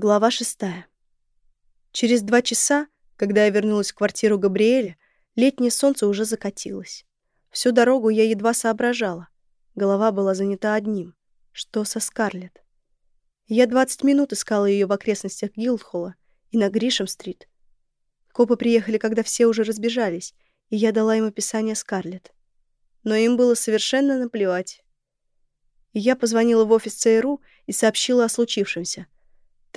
Глава шестая. Через два часа, когда я вернулась в квартиру Габриэля, летнее солнце уже закатилось. Всю дорогу я едва соображала. Голова была занята одним. Что со Скарлетт? Я 20 минут искала ее в окрестностях Гилдхолла и на Гришем-стрит. Копы приехали, когда все уже разбежались, и я дала им описание Скарлетт. Но им было совершенно наплевать. И я позвонила в офис ЦРУ и сообщила о случившемся —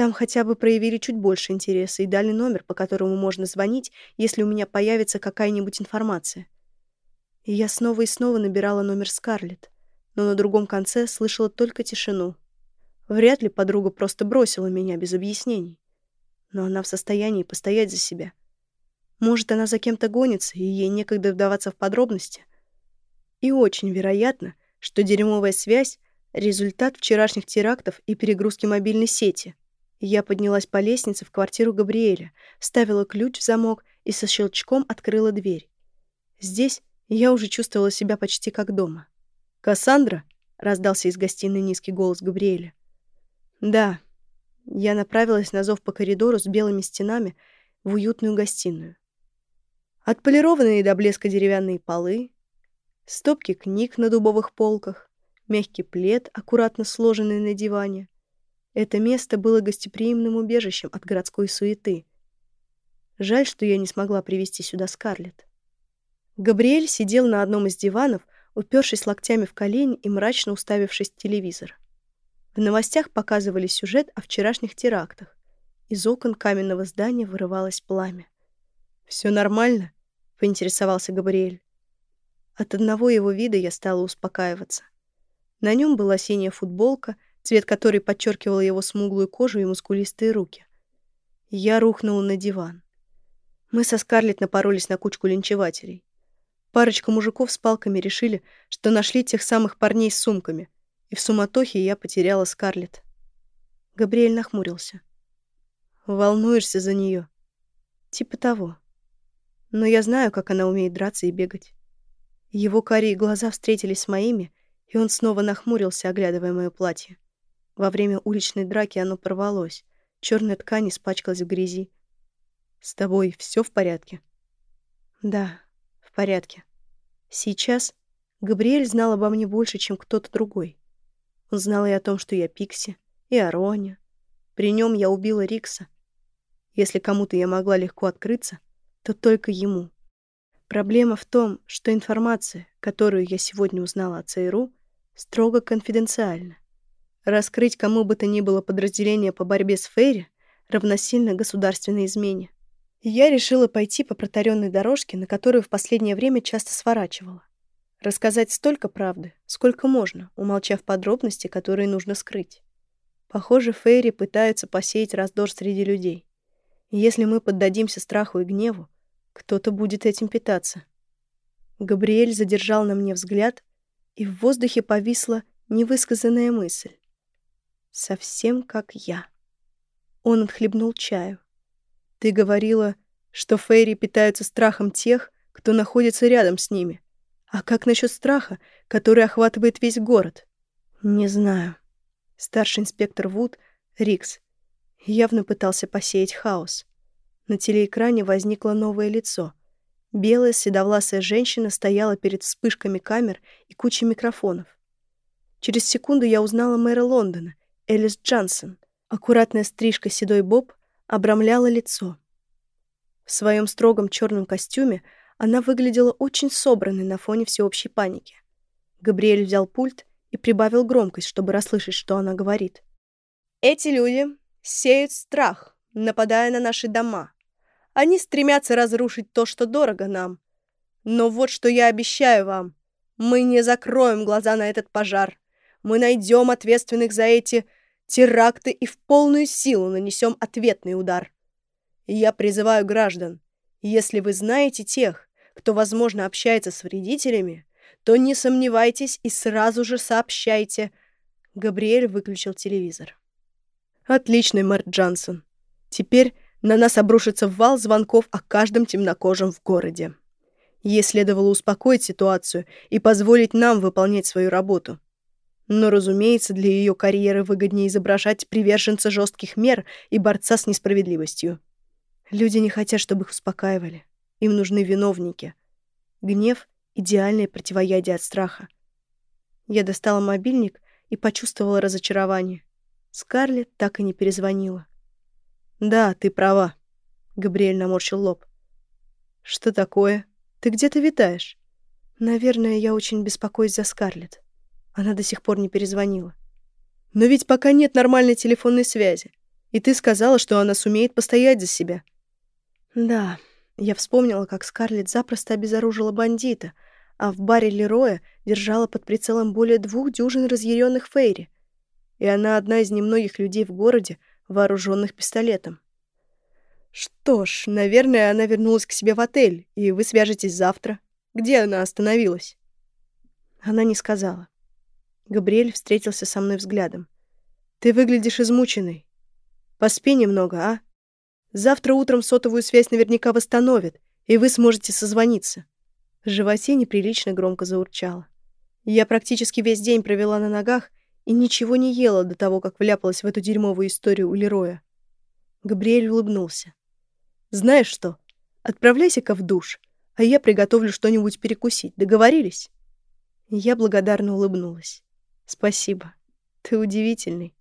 там хотя бы проявили чуть больше интереса и дали номер, по которому можно звонить, если у меня появится какая-нибудь информация. И я снова и снова набирала номер Скарлетт, но на другом конце слышала только тишину. Вряд ли подруга просто бросила меня без объяснений. Но она в состоянии постоять за себя. Может, она за кем-то гонится, и ей некогда вдаваться в подробности. И очень вероятно, что дерьмовая связь — результат вчерашних терактов и перегрузки мобильной сети — я поднялась по лестнице в квартиру Габриэля, вставила ключ в замок и со щелчком открыла дверь. Здесь я уже чувствовала себя почти как дома. «Кассандра?» — раздался из гостиной низкий голос Габриэля. «Да». Я направилась на зов по коридору с белыми стенами в уютную гостиную. Отполированные до блеска деревянные полы, стопки книг на дубовых полках, мягкий плед, аккуратно сложенный на диване, это место было гостеприимным убежищем от городской суеты. Жаль, что я не смогла привести сюда Скарлетт. Габриэль сидел на одном из диванов, упершись локтями в колени и мрачно уставившись в телевизор. В новостях показывали сюжет о вчерашних терактах. Из окон каменного здания вырывалось пламя. «Все нормально?» — поинтересовался Габриэль. От одного его вида я стала успокаиваться. На нем была синяя футболка — цвет которой подчеркивал его смуглую кожу и мускулистые руки. Я рухнула на диван. Мы со Скарлетт напоролись на кучку линчевателей. Парочка мужиков с палками решили, что нашли тех самых парней с сумками, и в суматохе я потеряла Скарлетт. Габриэль нахмурился. «Волнуешься за нее?» «Типа того. Но я знаю, как она умеет драться и бегать». Его карие глаза встретились с моими, и он снова нахмурился, оглядывая мое платье. Во время уличной драки оно порвалось. Черная ткань испачкалась в грязи. «С тобой все в порядке?» «Да, в порядке. Сейчас Габриэль знал обо мне больше, чем кто-то другой. Он знал и о том, что я Пикси, и о Роне. При нем я убила Рикса. Если кому-то я могла легко открыться, то только ему. Проблема в том, что информация, которую я сегодня узнала о ЦРУ, строго конфиденциальна. Раскрыть кому бы то ни было подразделение по борьбе с Фейри равносильно государственной измене. Я решила пойти по протаренной дорожке, на которую в последнее время часто сворачивала. Рассказать столько правды, сколько можно, умолчав подробности, которые нужно скрыть. Похоже, Фейри пытаются посеять раздор среди людей. И если мы поддадимся страху и гневу, кто-то будет этим питаться. Габриэль задержал на мне взгляд, и в воздухе повисла невысказанная мысль. Совсем как я. Он отхлебнул чаю. Ты говорила, что фейри питаются страхом тех, кто находится рядом с ними. А как насчет страха, который охватывает весь город? Не знаю. Старший инспектор Вуд, Рикс, явно пытался посеять хаос. На телеэкране возникло новое лицо. Белая седовласая женщина стояла перед вспышками камер и кучей микрофонов. Через секунду я узнала мэра Лондона, Элис Джансон. Аккуратная стрижка седой боб обрамляла лицо. В своем строгом черном костюме она выглядела очень собранной на фоне всеобщей паники. Габриэль взял пульт и прибавил громкость, чтобы расслышать, что она говорит. «Эти люди сеют страх, нападая на наши дома. Они стремятся разрушить то, что дорого нам. Но вот что я обещаю вам. Мы не закроем глаза на этот пожар. Мы найдем ответственных за эти теракты и в полную силу нанесем ответный удар. я призываю граждан, если вы знаете тех, кто, возможно, общается с вредителями, то не сомневайтесь и сразу же сообщайте. Габриэль выключил телевизор. Отличный, мэр Джансон. Теперь на нас обрушится вал звонков о каждом темнокожем в городе. Ей следовало успокоить ситуацию и позволить нам выполнять свою работу. Но, разумеется, для ее карьеры выгоднее изображать приверженца жестких мер и борца с несправедливостью. Люди не хотят, чтобы их успокаивали. Им нужны виновники. Гнев — идеальное противоядие от страха. Я достала мобильник и почувствовала разочарование. Скарлетт так и не перезвонила. «Да, ты права», — Габриэль наморщил лоб. «Что такое? Ты где-то витаешь?» «Наверное, я очень беспокоюсь за Скарлетт. Она до сих пор не перезвонила». «Но ведь пока нет нормальной телефонной связи. И ты сказала, что она сумеет постоять за себя». «Да». Я вспомнила, как Скарлетт запросто обезоружила бандита, а в баре Лероя держала под прицелом более двух дюжин разъяренных Фейри. И она одна из немногих людей в городе, вооруженных пистолетом. Что ж, наверное, она вернулась к себе в отель, и вы свяжетесь завтра. Где она остановилась? Она не сказала. Габриэль встретился со мной взглядом. Ты выглядишь измученной. Поспи немного, а? Завтра утром сотовую связь наверняка восстановят, и вы сможете созвониться. В животе неприлично громко заурчало. Я практически весь день провела на ногах и ничего не ела до того, как вляпалась в эту дерьмовую историю у Лероя. Габриэль улыбнулся. Знаешь что? Отправляйся-ка в душ, а я приготовлю что-нибудь перекусить. Договорились?» Я благодарно улыбнулась. «Спасибо. Ты удивительный».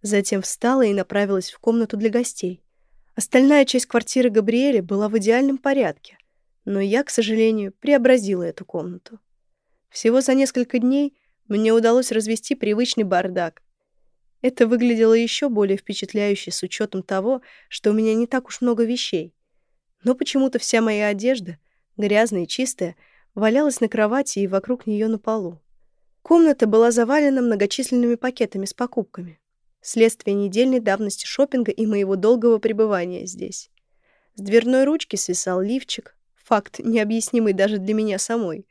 Затем встала и направилась в комнату для гостей. Остальная часть квартиры Габриэля была в идеальном порядке, но я, к сожалению, преобразила эту комнату. Всего за несколько дней мне удалось развести привычный бардак, это выглядело еще более впечатляюще с учетом того, что у меня не так уж много вещей. Но почему-то вся моя одежда, грязная и чистая, валялась на кровати и вокруг нее на полу. Комната была завалена многочисленными пакетами с покупками. Следствие недельной давности шопинга и моего долгого пребывания здесь. С дверной ручки свисал лифчик, факт, необъяснимый даже для меня самой.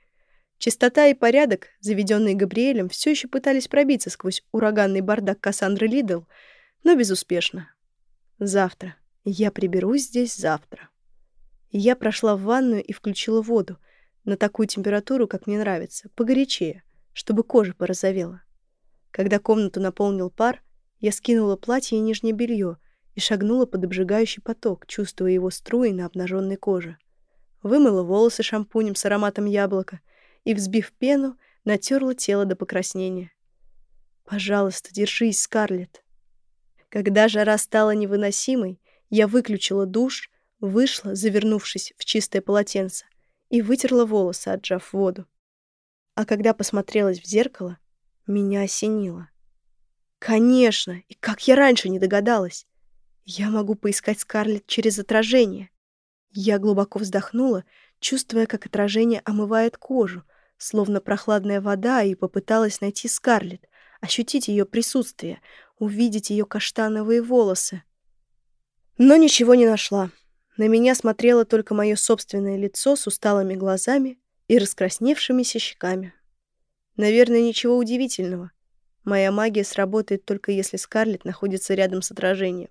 Чистота и порядок, заведенные Габриэлем, все еще пытались пробиться сквозь ураганный бардак Кассандры Лидл, но безуспешно. Завтра. Я приберусь здесь завтра. Я прошла в ванную и включила воду на такую температуру, как мне нравится, погорячее, чтобы кожа порозовела. Когда комнату наполнил пар, я скинула платье и нижнее белье и шагнула под обжигающий поток, чувствуя его струи на обнаженной коже. Вымыла волосы шампунем с ароматом яблока — и, взбив пену, натерла тело до покраснения. «Пожалуйста, держись, Скарлетт». Когда жара стала невыносимой, я выключила душ, вышла, завернувшись в чистое полотенце, и вытерла волосы, отжав воду. А когда посмотрелась в зеркало, меня осенило. Конечно, и как я раньше не догадалась. Я могу поискать Скарлетт через отражение. Я глубоко вздохнула, чувствуя, как отражение омывает кожу, словно прохладная вода, и попыталась найти Скарлетт, ощутить ее присутствие, увидеть ее каштановые волосы. Но ничего не нашла. На меня смотрело только мое собственное лицо с усталыми глазами и раскрасневшимися щеками. Наверное, ничего удивительного. Моя магия сработает только если Скарлетт находится рядом с отражением.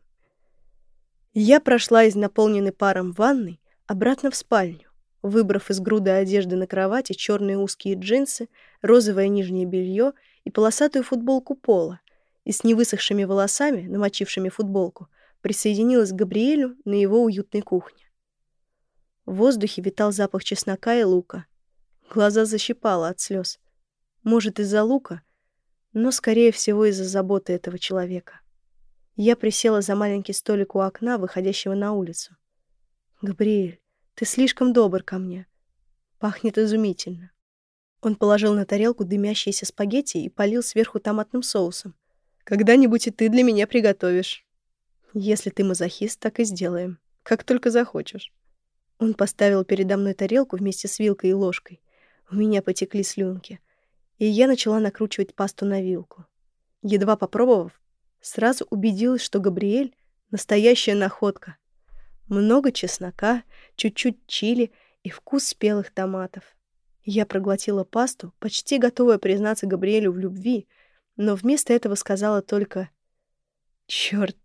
Я прошла из наполненной паром ванной обратно в спальню выбрав из груды одежды на кровати черные узкие джинсы, розовое нижнее белье и полосатую футболку пола, и с невысохшими волосами, намочившими футболку, присоединилась к Габриэлю на его уютной кухне. В воздухе витал запах чеснока и лука. Глаза защипало от слез. Может, из-за лука, но, скорее всего, из-за заботы этого человека. Я присела за маленький столик у окна, выходящего на улицу. «Габриэль, ты слишком добр ко мне. Пахнет изумительно. Он положил на тарелку дымящиеся спагетти и полил сверху томатным соусом. Когда-нибудь и ты для меня приготовишь. Если ты мазохист, так и сделаем. Как только захочешь. Он поставил передо мной тарелку вместе с вилкой и ложкой. У меня потекли слюнки. И я начала накручивать пасту на вилку. Едва попробовав, сразу убедилась, что Габриэль — настоящая находка. Много чеснока, чуть-чуть чили и вкус спелых томатов. Я проглотила пасту, почти готовая признаться Габриэлю в любви, но вместо этого сказала только «Чёрт,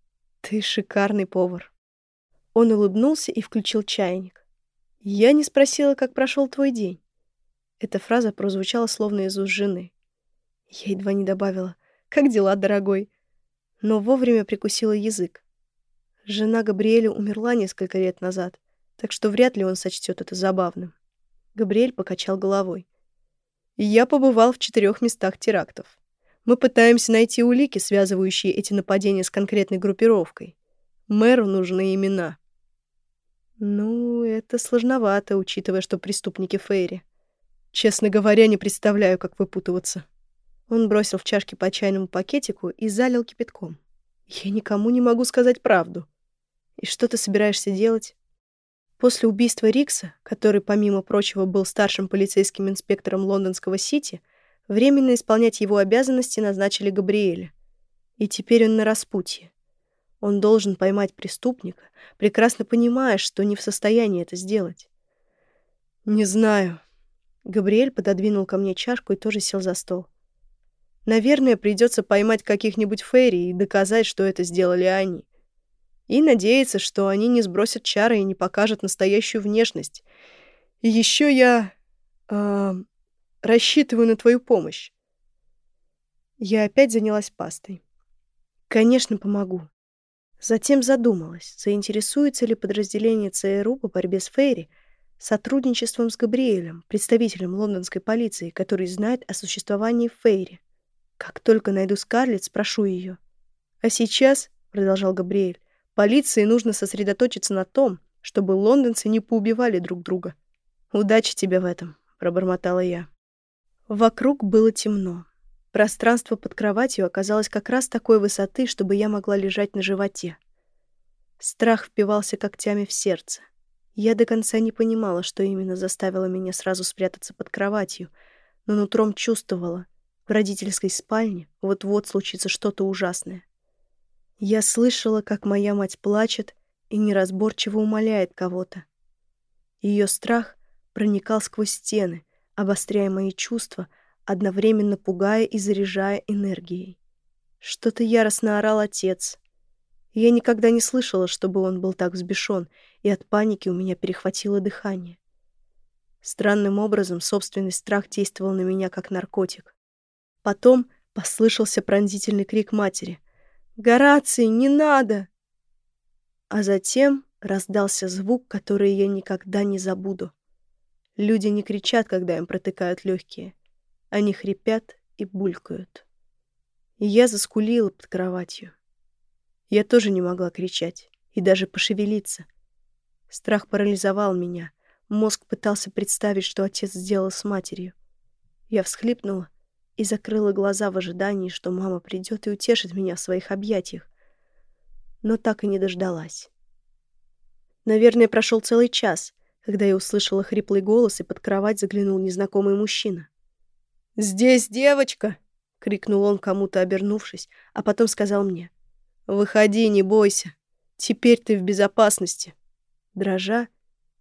ты шикарный повар». Он улыбнулся и включил чайник. «Я не спросила, как прошел твой день». Эта фраза прозвучала словно из уст жены. Я едва не добавила «Как дела, дорогой?» Но вовремя прикусила язык. Жена Габриэля умерла несколько лет назад, так что вряд ли он сочтет это забавным. Габриэль покачал головой. «Я побывал в четырех местах терактов. Мы пытаемся найти улики, связывающие эти нападения с конкретной группировкой. Мэру нужны имена». «Ну, это сложновато, учитывая, что преступники Фейри. Честно говоря, не представляю, как выпутываться». Он бросил в чашки по чайному пакетику и залил кипятком. «Я никому не могу сказать правду. И что ты собираешься делать?» После убийства Рикса, который, помимо прочего, был старшим полицейским инспектором лондонского Сити, временно исполнять его обязанности назначили Габриэля. И теперь он на распутье. Он должен поймать преступника, прекрасно понимая, что не в состоянии это сделать. «Не знаю». Габриэль пододвинул ко мне чашку и тоже сел за стол. «Наверное, придется поймать каких-нибудь фейри и доказать, что это сделали они и надеяться, что они не сбросят чары и не покажут настоящую внешность. И еще я э, рассчитываю на твою помощь. Я опять занялась пастой. Конечно, помогу. Затем задумалась, заинтересуется ли подразделение ЦРУ по борьбе с Фейри сотрудничеством с Габриэлем, представителем лондонской полиции, который знает о существовании Фейри. Как только найду Скарлетт, спрошу ее. А сейчас, — продолжал Габриэль, Полиции нужно сосредоточиться на том, чтобы лондонцы не поубивали друг друга. «Удачи тебе в этом», — пробормотала я. Вокруг было темно. Пространство под кроватью оказалось как раз такой высоты, чтобы я могла лежать на животе. Страх впивался когтями в сердце. Я до конца не понимала, что именно заставило меня сразу спрятаться под кроватью, но нутром чувствовала, в родительской спальне вот-вот случится что-то ужасное. Я слышала, как моя мать плачет и неразборчиво умоляет кого-то. Ее страх проникал сквозь стены, обостряя мои чувства, одновременно пугая и заряжая энергией. Что-то яростно орал отец. Я никогда не слышала, чтобы он был так взбешен, и от паники у меня перехватило дыхание. Странным образом собственный страх действовал на меня как наркотик. Потом послышался пронзительный крик матери. Гораций, не надо!» А затем раздался звук, который я никогда не забуду. Люди не кричат, когда им протыкают легкие. Они хрипят и булькают. И я заскулила под кроватью. Я тоже не могла кричать и даже пошевелиться. Страх парализовал меня. Мозг пытался представить, что отец сделал с матерью. Я всхлипнула и закрыла глаза в ожидании, что мама придет и утешит меня в своих объятиях. Но так и не дождалась. Наверное, прошел целый час, когда я услышала хриплый голос, и под кровать заглянул незнакомый мужчина. «Здесь девочка!» — крикнул он кому-то, обернувшись, а потом сказал мне. «Выходи, не бойся. Теперь ты в безопасности». Дрожа,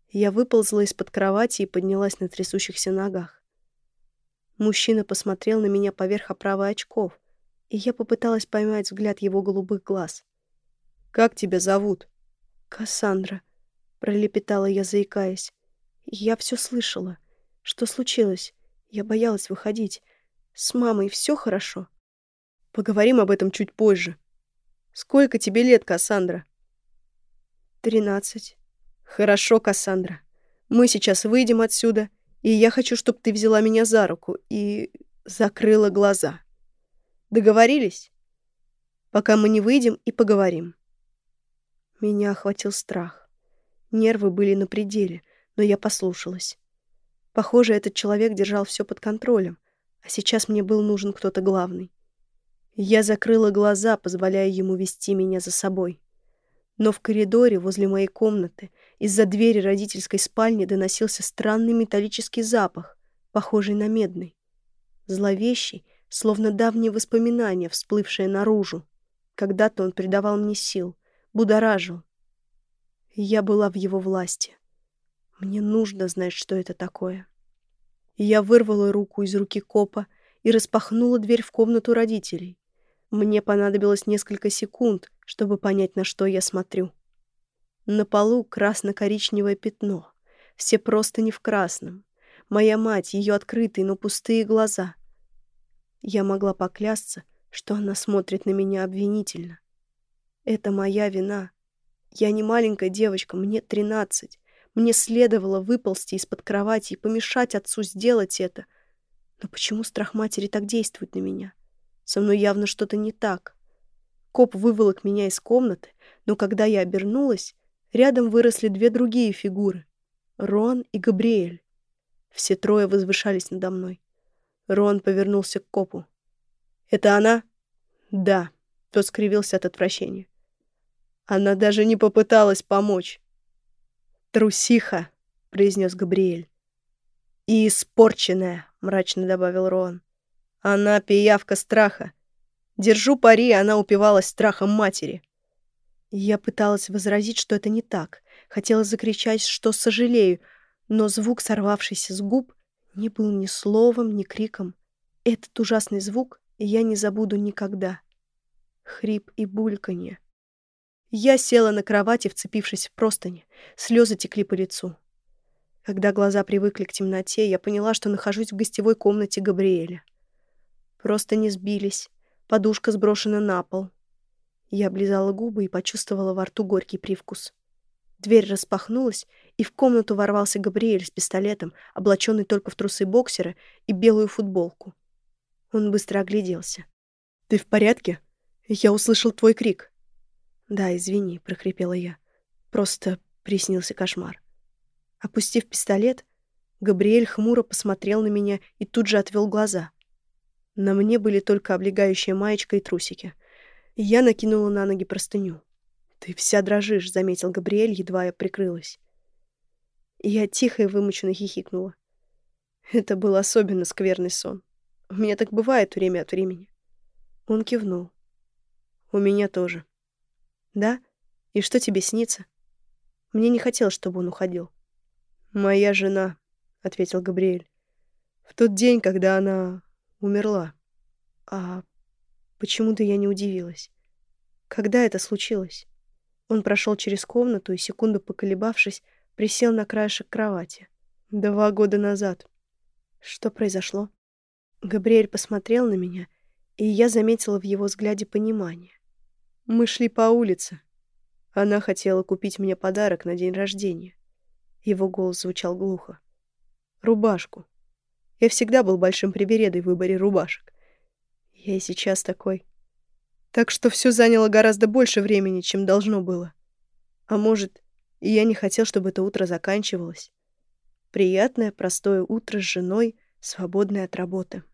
я выползла из-под кровати и поднялась на трясущихся ногах. Мужчина посмотрел на меня поверх оправы очков, и я попыталась поймать взгляд его голубых глаз. «Как тебя зовут?» «Кассандра», — пролепетала я, заикаясь. «Я все слышала. Что случилось? Я боялась выходить. С мамой все хорошо?» «Поговорим об этом чуть позже. Сколько тебе лет, Кассандра?» «Тринадцать». «Хорошо, Кассандра. Мы сейчас выйдем отсюда, и я хочу, чтобы ты взяла меня за руку и закрыла глаза. Договорились? Пока мы не выйдем и поговорим. Меня охватил страх. Нервы были на пределе, но я послушалась. Похоже, этот человек держал все под контролем, а сейчас мне был нужен кто-то главный. Я закрыла глаза, позволяя ему вести меня за собой. Но в коридоре возле моей комнаты из-за двери родительской спальни доносился странный металлический запах, похожий на медный. Зловещий, словно давние воспоминания, всплывшие наружу. Когда-то он придавал мне сил, будоражил. Я была в его власти. Мне нужно знать, что это такое. Я вырвала руку из руки копа и распахнула дверь в комнату родителей. Мне понадобилось несколько секунд, чтобы понять, на что я смотрю. На полу красно-коричневое пятно. Все просто не в красном. Моя мать, ее открытые, но пустые глаза. Я могла поклясться, что она смотрит на меня обвинительно. Это моя вина. Я не маленькая девочка, мне тринадцать. Мне следовало выползти из-под кровати и помешать отцу сделать это. Но почему страх матери так действует на меня? Со мной явно что-то не так. Коп выволок меня из комнаты, но когда я обернулась, рядом выросли две другие фигуры — Рон и Габриэль. Все трое возвышались надо мной. Рон повернулся к копу. «Это она?» «Да», — тот скривился от отвращения. Она даже не попыталась помочь. «Трусиха», — произнес Габриэль. «И испорченная», — мрачно добавил Рон. «Она пиявка страха. Держу пари, она упивалась страхом матери». Я пыталась возразить, что это не так. Хотела закричать, что сожалею, но звук, сорвавшийся с губ, не был ни словом, ни криком. Этот ужасный звук я не забуду никогда. Хрип и бульканье. Я села на кровати, вцепившись в простыни. Слезы текли по лицу. Когда глаза привыкли к темноте, я поняла, что нахожусь в гостевой комнате Габриэля. Просто не сбились. Подушка сброшена на пол. Я облизала губы и почувствовала во рту горький привкус. Дверь распахнулась, и в комнату ворвался Габриэль с пистолетом, облаченный только в трусы боксера и белую футболку. Он быстро огляделся. «Ты в порядке? Я услышал твой крик». «Да, извини», — прохрипела я. «Просто приснился кошмар». Опустив пистолет, Габриэль хмуро посмотрел на меня и тут же отвел глаза. На мне были только облегающая маечка и трусики. Я накинула на ноги простыню. «Ты вся дрожишь», — заметил Габриэль, едва я прикрылась. Я тихо и вымученно хихикнула. Это был особенно скверный сон. У меня так бывает время от времени. Он кивнул. У меня тоже. «Да? И что тебе снится?» Мне не хотелось, чтобы он уходил. «Моя жена», — ответил Габриэль. «В тот день, когда она умерла». «А почему-то я не удивилась. Когда это случилось?» Он прошел через комнату и, секунду поколебавшись, присел на краешек кровати. «Два года назад». «Что произошло?» Габриэль посмотрел на меня, и я заметила в его взгляде понимание. Мы шли по улице. Она хотела купить мне подарок на день рождения. Его голос звучал глухо. Рубашку. Я всегда был большим привередой в выборе рубашек. Я и сейчас такой. Так что все заняло гораздо больше времени, чем должно было. А может, и я не хотел, чтобы это утро заканчивалось. Приятное, простое утро с женой, свободное от работы.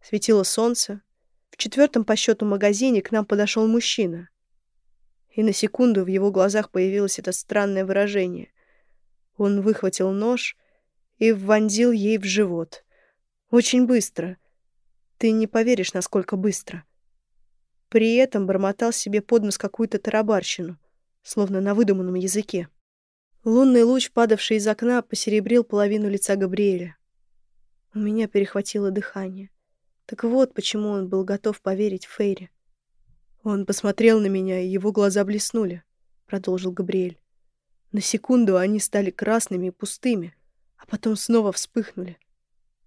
Светило солнце, в четвертом по счету магазине к нам подошел мужчина. И на секунду в его глазах появилось это странное выражение. Он выхватил нож и вонзил ей в живот. Очень быстро. Ты не поверишь, насколько быстро. При этом бормотал себе под нос какую-то тарабарщину, словно на выдуманном языке. Лунный луч, падавший из окна, посеребрил половину лица Габриэля. У меня перехватило дыхание. Так вот, почему он был готов поверить Фейре. Он посмотрел на меня, и его глаза блеснули, продолжил Габриэль. На секунду они стали красными и пустыми, а потом снова вспыхнули.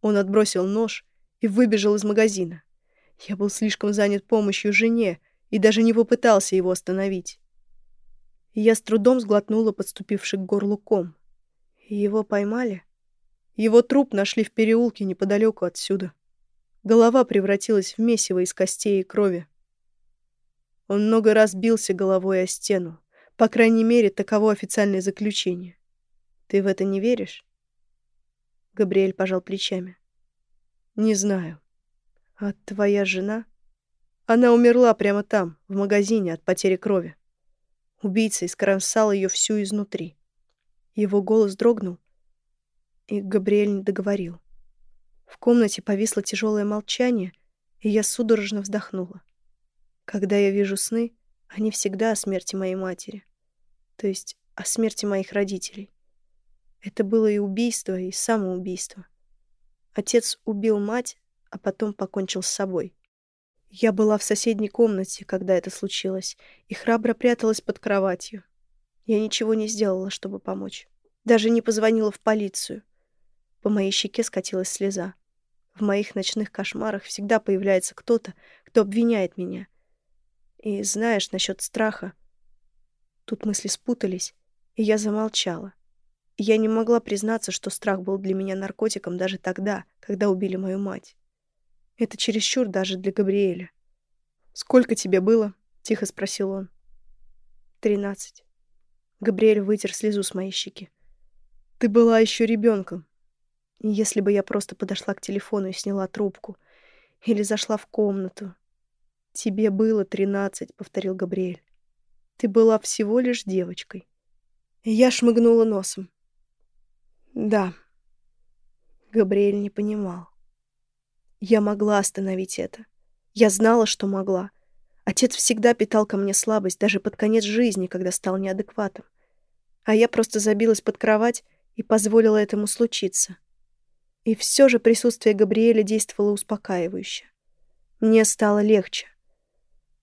Он отбросил нож и выбежал из магазина. Я был слишком занят помощью жене и даже не попытался его остановить. Я с трудом сглотнула подступивший к горлу ком. Его поймали? Его труп нашли в переулке неподалеку отсюда. Голова превратилась в месиво из костей и крови. Он много раз бился головой о стену. По крайней мере, таково официальное заключение. Ты в это не веришь? Габриэль пожал плечами. Не знаю. А твоя жена? Она умерла прямо там, в магазине, от потери крови. Убийца искромсал ее всю изнутри. Его голос дрогнул, и Габриэль не договорил. В комнате повисло тяжелое молчание, и я судорожно вздохнула. Когда я вижу сны, они всегда о смерти моей матери. То есть о смерти моих родителей. Это было и убийство, и самоубийство. Отец убил мать, а потом покончил с собой. Я была в соседней комнате, когда это случилось, и храбро пряталась под кроватью. Я ничего не сделала, чтобы помочь. Даже не позвонила в полицию. По моей щеке скатилась слеза. В моих ночных кошмарах всегда появляется кто-то, кто обвиняет меня. И знаешь, насчет страха. Тут мысли спутались, и я замолчала. Я не могла признаться, что страх был для меня наркотиком даже тогда, когда убили мою мать. Это чересчур даже для Габриэля. «Сколько тебе было?» — тихо спросил он. «Тринадцать». Габриэль вытер слезу с моей щеки. «Ты была еще ребенком. Если бы я просто подошла к телефону и сняла трубку. Или зашла в комнату. «Тебе было тринадцать», — повторил Габриэль. «Ты была всего лишь девочкой». Я шмыгнула носом. «Да». Габриэль не понимал. Я могла остановить это. Я знала, что могла. Отец всегда питал ко мне слабость, даже под конец жизни, когда стал неадекватом. А я просто забилась под кровать и позволила этому случиться. И все же присутствие Габриэля действовало успокаивающе. Мне стало легче.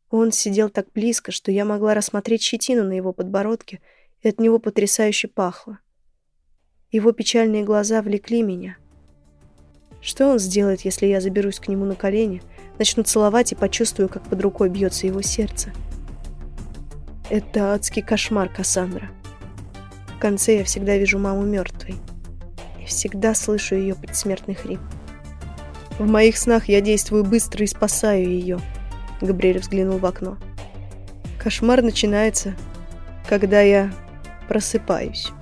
Он сидел так близко, что я могла рассмотреть щетину на его подбородке, и от него потрясающе пахло. Его печальные глаза влекли меня. Что он сделает, если я заберусь к нему на колени, начну целовать и почувствую, как под рукой бьется его сердце? Это адский кошмар, Кассандра. В конце я всегда вижу маму мертвой и всегда слышу ее предсмертный хрип. В моих снах я действую быстро и спасаю ее. Габриэль взглянул в окно. Кошмар начинается, когда я просыпаюсь.